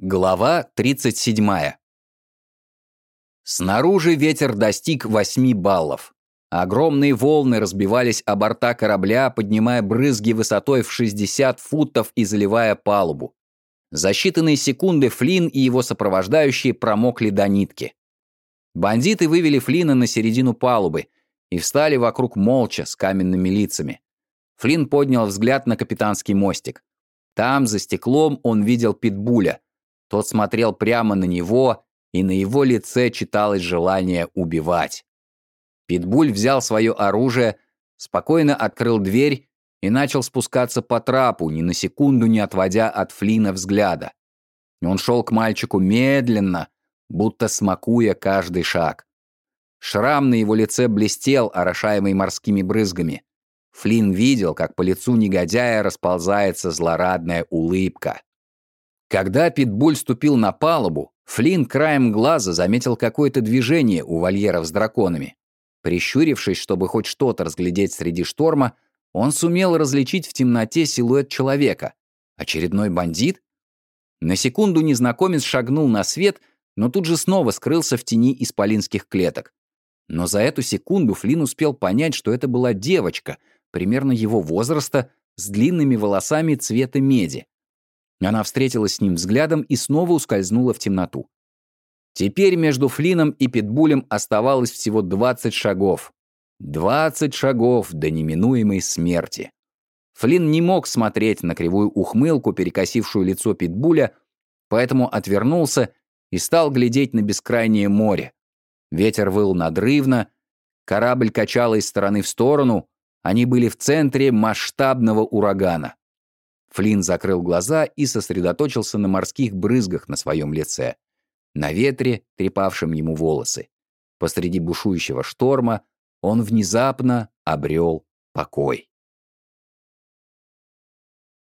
Глава 37. Снаружи ветер достиг 8 баллов. Огромные волны разбивались о борта корабля, поднимая брызги высотой в 60 футов и заливая палубу. За считанные секунды Флинн и его сопровождающие промокли до нитки. Бандиты вывели Флина на середину палубы и встали вокруг молча с каменными лицами. Флинн поднял взгляд на капитанский мостик. Там, за стеклом, он видел Питбуля, тот смотрел прямо на него, и на его лице читалось желание убивать. Питбуль взял свое оружие, спокойно открыл дверь и начал спускаться по трапу, ни на секунду не отводя от Флина взгляда. Он шел к мальчику медленно, будто смакуя каждый шаг. Шрам на его лице блестел, орошаемый морскими брызгами. Флин видел, как по лицу негодяя расползается злорадная улыбка. Когда Питбуль ступил на палубу, Флинн краем глаза заметил какое-то движение у вольеров с драконами. Прищурившись, чтобы хоть что-то разглядеть среди шторма, он сумел различить в темноте силуэт человека. Очередной бандит? На секунду незнакомец шагнул на свет, но тут же снова скрылся в тени исполинских клеток. Но за эту секунду Флинн успел понять, что это была девочка, примерно его возраста, с длинными волосами цвета меди. Она встретилась с ним взглядом и снова ускользнула в темноту. Теперь между Флином и Питбулем оставалось всего 20 шагов. 20 шагов до неминуемой смерти. Флин не мог смотреть на кривую ухмылку, перекосившую лицо Питбуля, поэтому отвернулся и стал глядеть на бескрайнее море. Ветер выл надрывно, корабль качало из стороны в сторону, они были в центре масштабного урагана. Флинн закрыл глаза и сосредоточился на морских брызгах на своем лице, на ветре, трепавшем ему волосы. Посреди бушующего шторма он внезапно обрел покой.